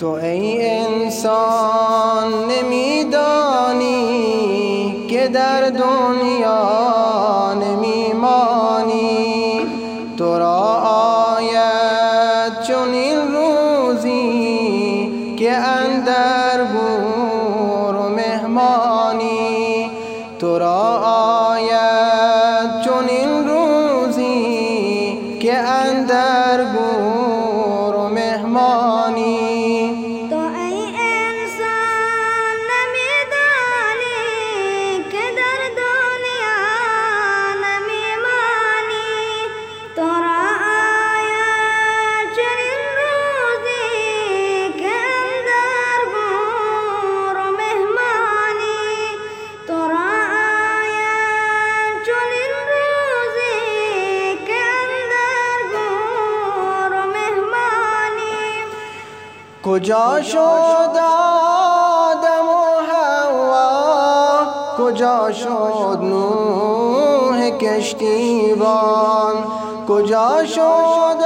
تو ای انسان نمیدانی که در دنیا نمیمانی. تو را آید چون این روزی که اندر گور مهمانی. تو را آید کجا شد آدم و حوا؟ کجا شد نوح کشتیبان؟ کجا شد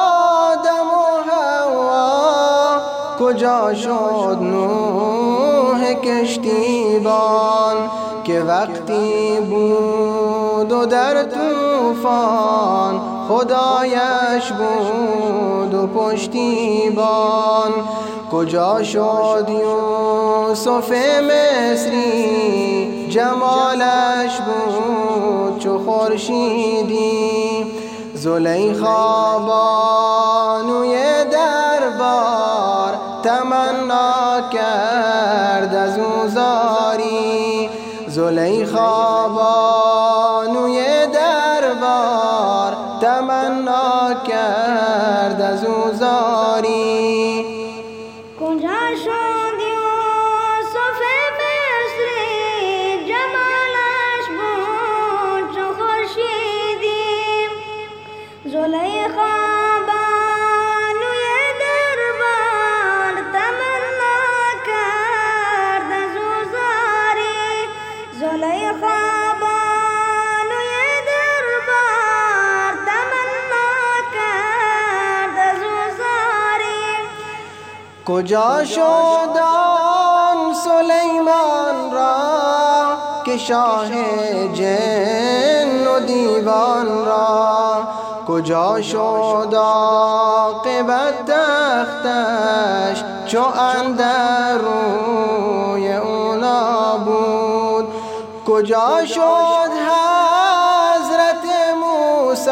آدم و حوا؟ کجا شد نوح کشتیبان؟ که وقتی بود و در طوفان خدایش بود و پشتیبان. کجا شد یوسف مصری؟ جمالش بود چو خورشیدی. زلیخا بانوی دربار تمنا کرد از او زاری. زلیخا تمنا کرد از او زاری. کجا شد سلیمان را که شاه جن و دیوان را؟ کجا شد عاقبت تختش چو اندر روی او نابود کجا شد حضرت موسی؟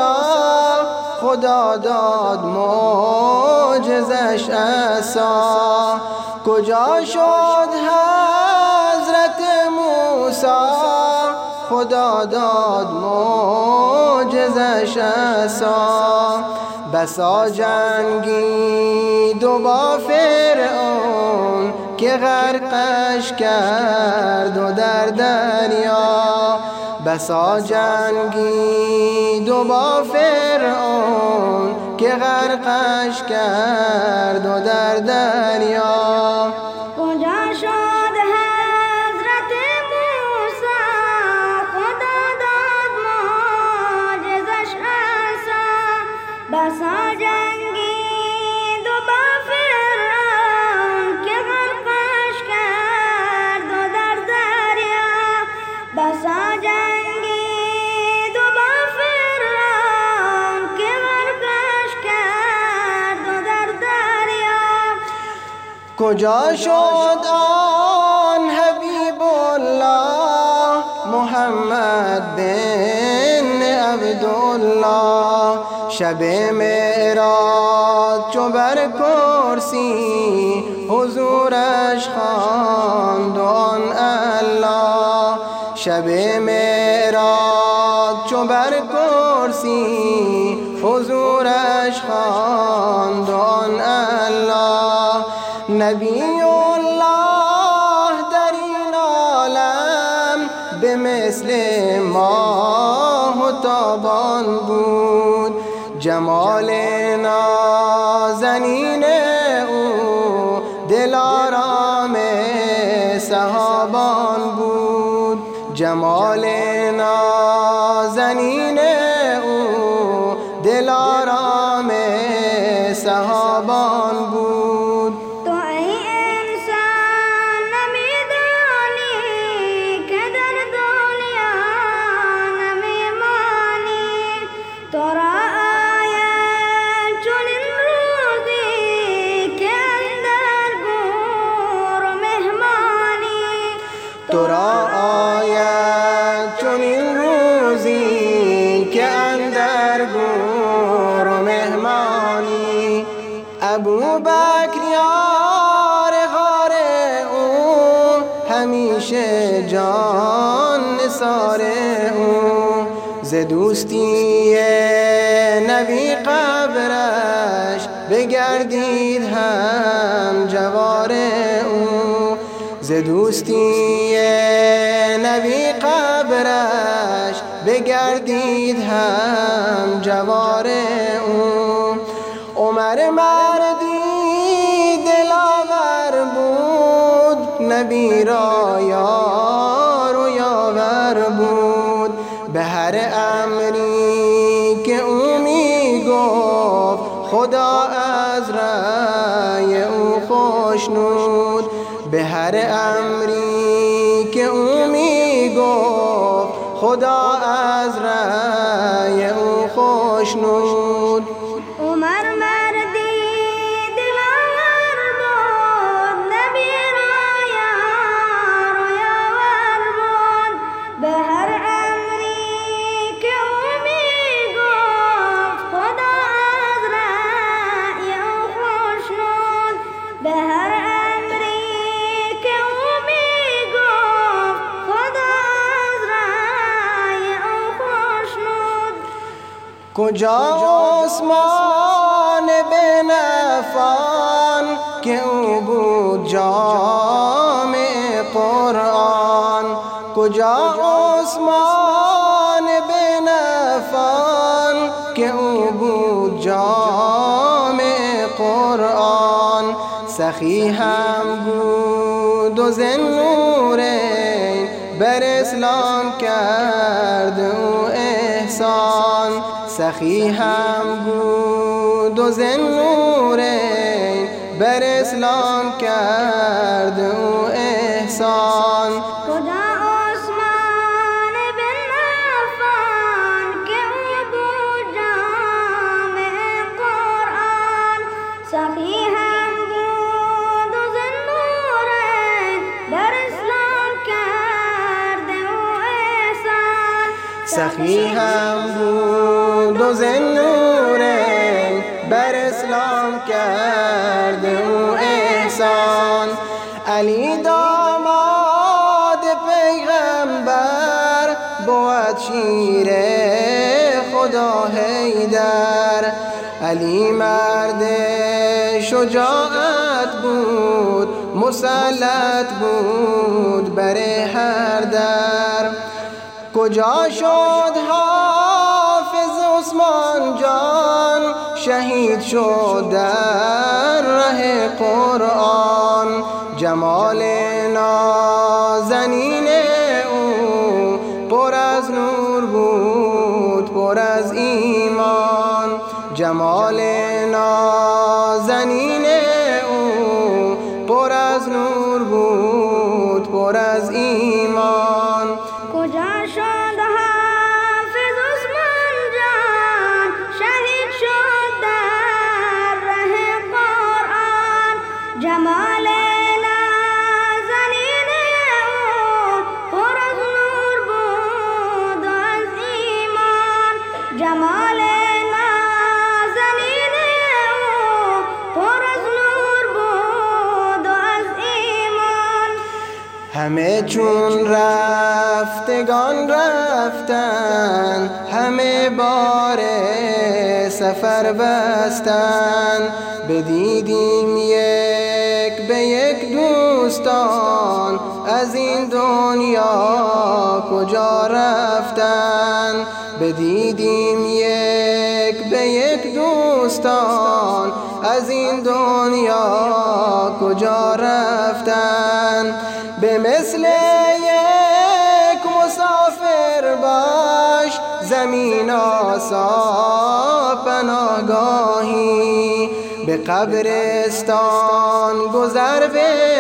خدا داد معجزش عصا. کجا شد حضرت موسی؟ خدا داد معجزش عصا. بسا جنگی دو با فرعون که غرقش کرد و در دریا. بسا جنگی دو با فرعون که غرقش کرد و در دریا کجا شد آن حبیب الله محمد بن عبدالله؟ شب معراج چو بر کرسی حضورش خواند آن الله. شب معراج تابان بود جمال نازنین او دلارام صحابان بود. جمال ابو بکر یار غار او همیشه جان نثار او. ز دوستی نبی قبرش بگردید هم جوار او. ز دوستی نبی قبرش بگردید هم از رأی او خوشنود به هر امری که او می گفت خدا از رأی او خوشنود کجا عثمان بن عفان که او بود جامع احسان سخی هم بود و زنورین بر اسلام کرد او احسان سخی هم بود و زنورین بر اسلام کرد او احسان. علی داماد پیغمبر بود شیر خدا هیدر علی مرد شجاعت بود مسلط بود بر هر در. کجا شد حافظ عثمان جان؟ شهید شد در ره قرآن. جمال نازنین او پر از نور بود پر از ایمان. جمال رفتگان رفتن همه بار سفر بستن. بدیدیم یک به یک دوستان از این دنیا کجا رفتن؟ بدیدیم یک به یک دوستان از این دنیا کجا رفتن؟ به مثل آسا پناهگاهی به قبرستان گذر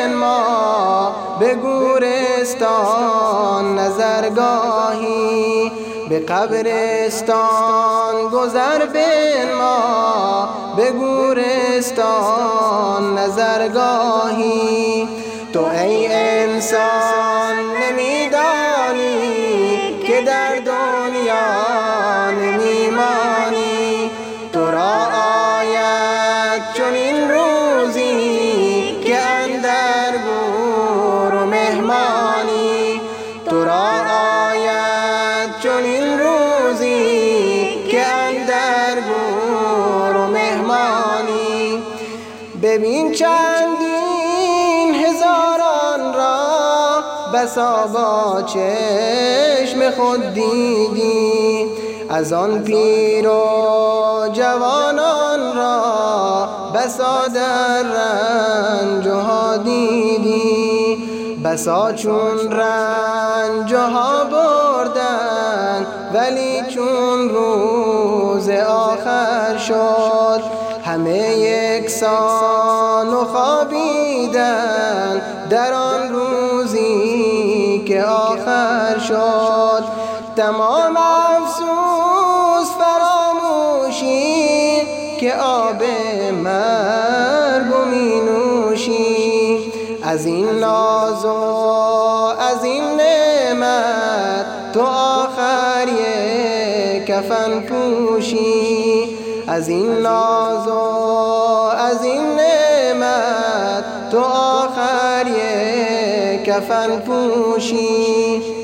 ما. به گورستان نظرگاهی. به قبرستان گذر ما. به گورستان نظرگاهی. تو ای انسان چندین هزاران را بسا با چشم خود دیدی. از آن پیر و جوانان را بسا در رنج ها دیدی. بسا چون رنج ها بردن ولی چون روز آخر شد همه یکسان و خوابیدن در آن روزی که آخر شد. تمام افسوس فراموشی که آب مرگ می نوشی از این ناز و از این نعمت تو آخر کفن پوشی از این ناز و از این نعمت تو آخر کفن پوشی.